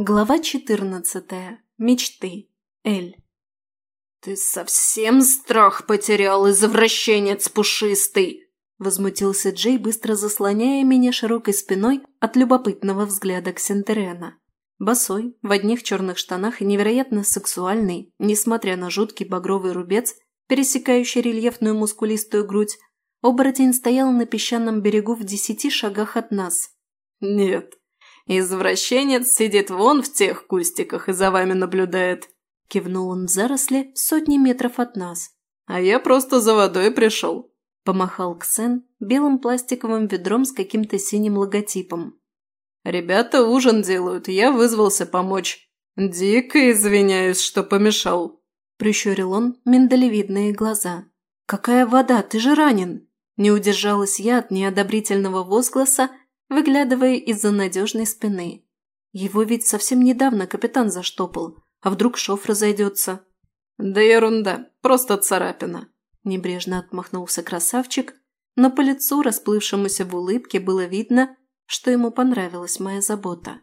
Глава четырнадцатая Мечты. Эль. «Ты совсем страх потерял, извращенец пушистый!» Возмутился Джей, быстро заслоняя меня широкой спиной от любопытного взгляда Ксентерена. Босой, в одних черных штанах и невероятно сексуальный, несмотря на жуткий багровый рубец, пересекающий рельефную мускулистую грудь, оборотень стоял на песчаном берегу в десяти шагах от нас. «Нет, «Извращенец сидит вон в тех кустиках и за вами наблюдает», – кивнул он в заросли сотни метров от нас. «А я просто за водой пришел», – помахал Ксен белым пластиковым ведром с каким-то синим логотипом. «Ребята ужин делают, я вызвался помочь. Дико извиняюсь, что помешал», – прищурил он миндалевидные глаза. «Какая вода, ты же ранен!» Не удержалась я от неодобрительного возгласа выглядывая из-за надежной спины. Его ведь совсем недавно капитан заштопал, а вдруг шов разойдется. «Да ерунда, просто царапина», – небрежно отмахнулся красавчик, но по лицу, расплывшемуся в улыбке, было видно, что ему понравилась моя забота.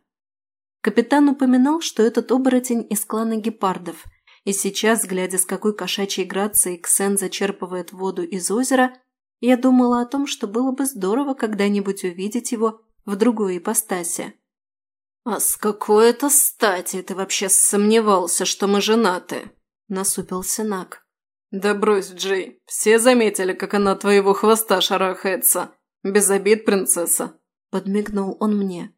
Капитан упоминал, что этот оборотень из клана гепардов, и сейчас, глядя с какой кошачьей грацией Ксен зачерпывает воду из озера, я думала о том, что было бы здорово когда-нибудь увидеть его в другой ипостаси. «А с какой это стати ты вообще сомневался, что мы женаты?» – насупился Нак. «Да брось, Джей, все заметили, как она твоего хвоста шарахается. Без обид, принцесса!» – подмигнул он мне.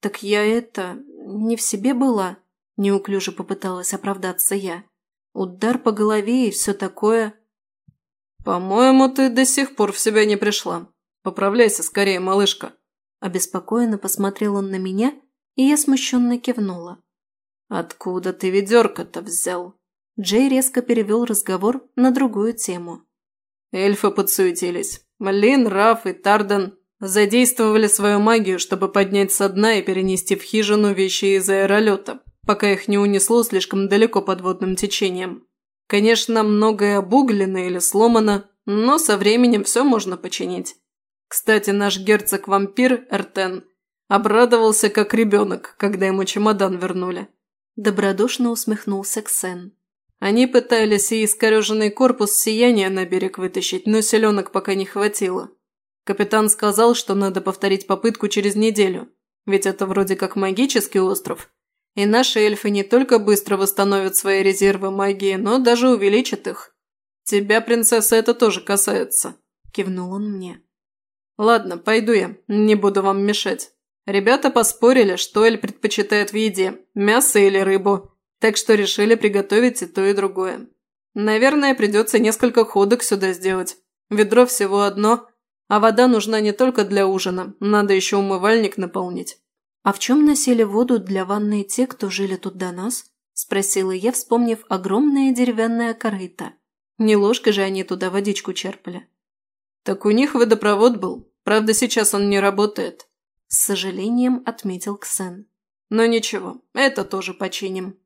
«Так я это... не в себе была?» – неуклюже попыталась оправдаться я. «Удар по голове и все такое...» «По-моему, ты до сих пор в себя не пришла. Поправляйся скорее, малышка». Обеспокоенно посмотрел он на меня, и я смущенно кивнула. «Откуда ты ведерко-то взял?» Джей резко перевел разговор на другую тему. Эльфы подсуетились. Малин, Раф и Тарден задействовали свою магию, чтобы поднять со дна и перенести в хижину вещи из аэролета, пока их не унесло слишком далеко подводным течением. Конечно, многое обуглено или сломано, но со временем все можно починить. Кстати, наш герцог-вампир Эртен обрадовался как ребенок, когда ему чемодан вернули. Добродушно усмехнулся Ксен. Они пытались и искореженный корпус сияния на берег вытащить, но селенок пока не хватило. Капитан сказал, что надо повторить попытку через неделю, ведь это вроде как магический остров, и наши эльфы не только быстро восстановят свои резервы магии, но даже увеличат их. Тебя, принцесса, это тоже касается», – кивнул он мне. «Ладно, пойду я, не буду вам мешать. Ребята поспорили, что Эль предпочитает в еде – мясо или рыбу, так что решили приготовить и то, и другое. Наверное, придется несколько ходок сюда сделать. Ведро всего одно, а вода нужна не только для ужина, надо еще умывальник наполнить». «А в чем носили воду для ванной те, кто жили тут до нас?» – спросила я, вспомнив огромное деревянное корыто. Не ложкой же они туда водичку черпали. «Так у них водопровод был. Правда, сейчас он не работает», – с сожалением отметил Ксен. «Но ничего, это тоже починим».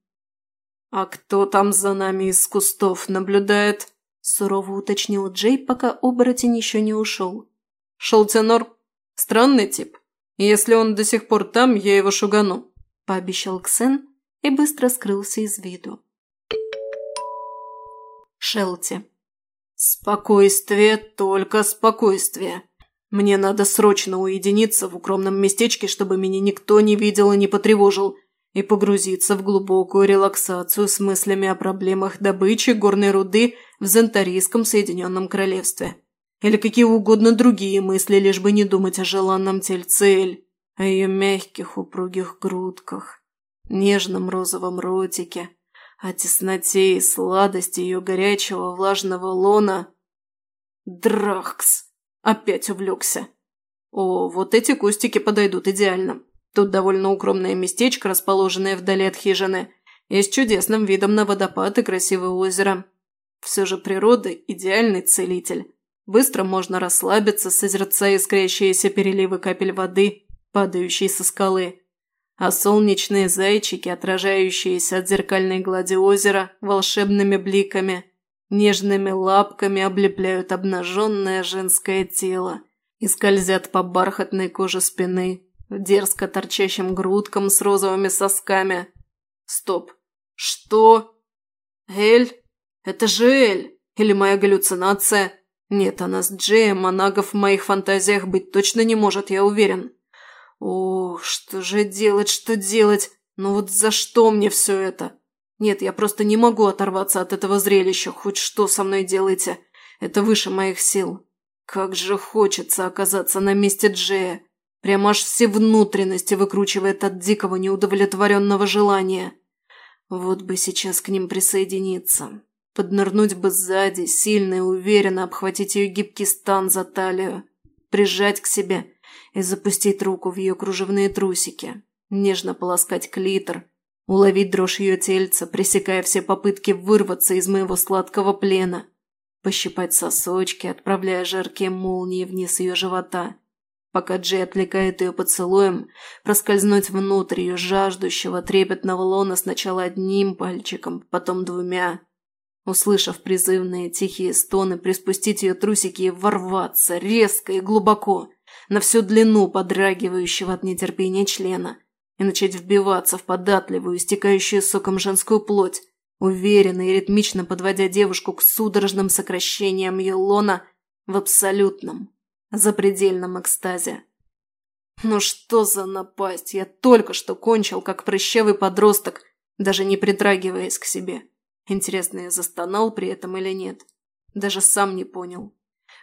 «А кто там за нами из кустов наблюдает?» – сурово уточнил Джей, пока оборотень еще не ушел. «Шелтенор? Странный тип. Если он до сих пор там, я его шугану», – пообещал Ксен и быстро скрылся из виду. Шелти. «Спокойствие, только спокойствие. Мне надо срочно уединиться в укромном местечке, чтобы меня никто не видел и не потревожил, и погрузиться в глубокую релаксацию с мыслями о проблемах добычи горной руды в Зентарийском Соединенном Королевстве» или какие угодно другие мысли, лишь бы не думать о желанном тельцель, о ее мягких упругих грудках, нежном розовом ротике, о тесноте и сладости ее горячего влажного лона. Драхкс! Опять увлекся. О, вот эти кустики подойдут идеально. Тут довольно укромное местечко, расположенное вдали от хижины, и с чудесным видом на водопад и красивое озеро. Все же природа – идеальный целитель. Быстро можно расслабиться, созерцая искрящиеся переливы капель воды, падающей со скалы. А солнечные зайчики, отражающиеся от зеркальной глади озера волшебными бликами, нежными лапками облепляют обнаженное женское тело и скользят по бархатной коже спины, дерзко торчащим грудкам с розовыми сосками. Стоп. Что? Эль? Это же Эль! Или моя галлюцинация? Нет, Джейма, Нагов в моих фантазиях быть точно не может, я уверен. О, что же делать, что делать? Ну вот за что мне все это? Нет, я просто не могу оторваться от этого зрелища, хоть что со мной делаете. Это выше моих сил. Как же хочется оказаться на месте Джея. Прям аж все внутренности выкручивает от дикого неудовлетворенного желания. Вот бы сейчас к ним присоединиться. Поднырнуть бы сзади, сильно и уверенно обхватить ее гибкий стан за талию, прижать к себе и запустить руку в ее кружевные трусики, нежно полоскать клитор, уловить дрожь ее тельца, пресекая все попытки вырваться из моего сладкого плена, пощипать сосочки, отправляя жаркие молнии вниз ее живота, пока Джей отвлекает ее поцелуем, проскользнуть внутрь ее жаждущего трепетного лона сначала одним пальчиком, потом двумя – Услышав призывные тихие стоны, приспустить ее трусики и ворваться резко и глубоко на всю длину подрагивающего от нетерпения члена и начать вбиваться в податливую, истекающую соком женскую плоть, уверенно и ритмично подводя девушку к судорожным сокращениям ее лона в абсолютном, запредельном экстазе. Ну что за напасть! Я только что кончил, как прыщевый подросток, даже не притрагиваясь к себе. Интересно, я застонал при этом или нет. Даже сам не понял.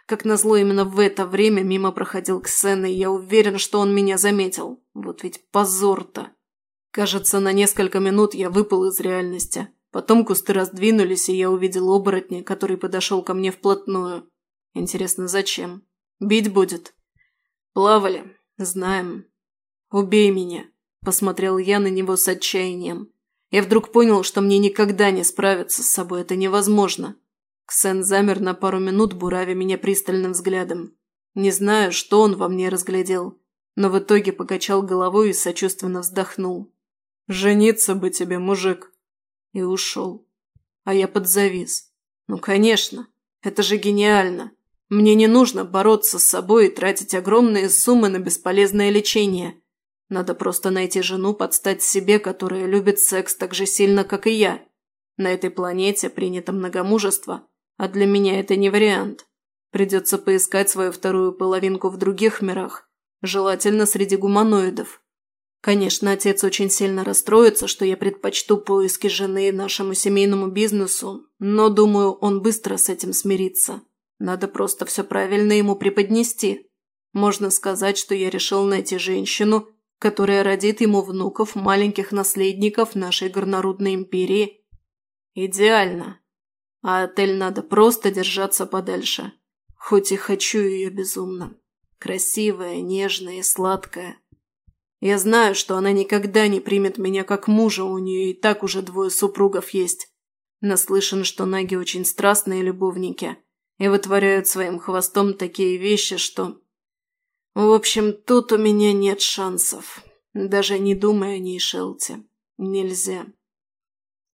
Как назло, именно в это время мимо проходил Ксен, и я уверен, что он меня заметил. Вот ведь позор-то. Кажется, на несколько минут я выпал из реальности. Потом кусты раздвинулись, и я увидел оборотня, который подошел ко мне вплотную. Интересно, зачем? Бить будет? Плавали. Знаем. «Убей меня!» – посмотрел я на него с отчаянием. Я вдруг понял, что мне никогда не справиться с собой, это невозможно. Ксен замер на пару минут, буравя меня пристальным взглядом. Не знаю, что он во мне разглядел, но в итоге покачал головой и сочувственно вздохнул. «Жениться бы тебе, мужик!» И ушел. А я подзавис. «Ну, конечно, это же гениально!» Мне не нужно бороться с собой и тратить огромные суммы на бесполезное лечение. Надо просто найти жену, под стать себе, которая любит секс так же сильно, как и я. На этой планете принято многомужество, а для меня это не вариант. Придется поискать свою вторую половинку в других мирах, желательно среди гуманоидов. Конечно, отец очень сильно расстроится, что я предпочту поиски жены нашему семейному бизнесу, но, думаю, он быстро с этим смирится. Надо просто все правильно ему преподнести. Можно сказать, что я решил найти женщину – которая родит ему внуков, маленьких наследников нашей горнорудной империи. Идеально. А отель надо просто держаться подальше. Хоть и хочу ее безумно. Красивая, нежная и сладкая. Я знаю, что она никогда не примет меня как мужа, у нее и так уже двое супругов есть. Наслышан, что наги очень страстные любовники и вытворяют своим хвостом такие вещи, что в общем, тут у меня нет шансов. Даже не думая о ней, Шелти. Нельзя.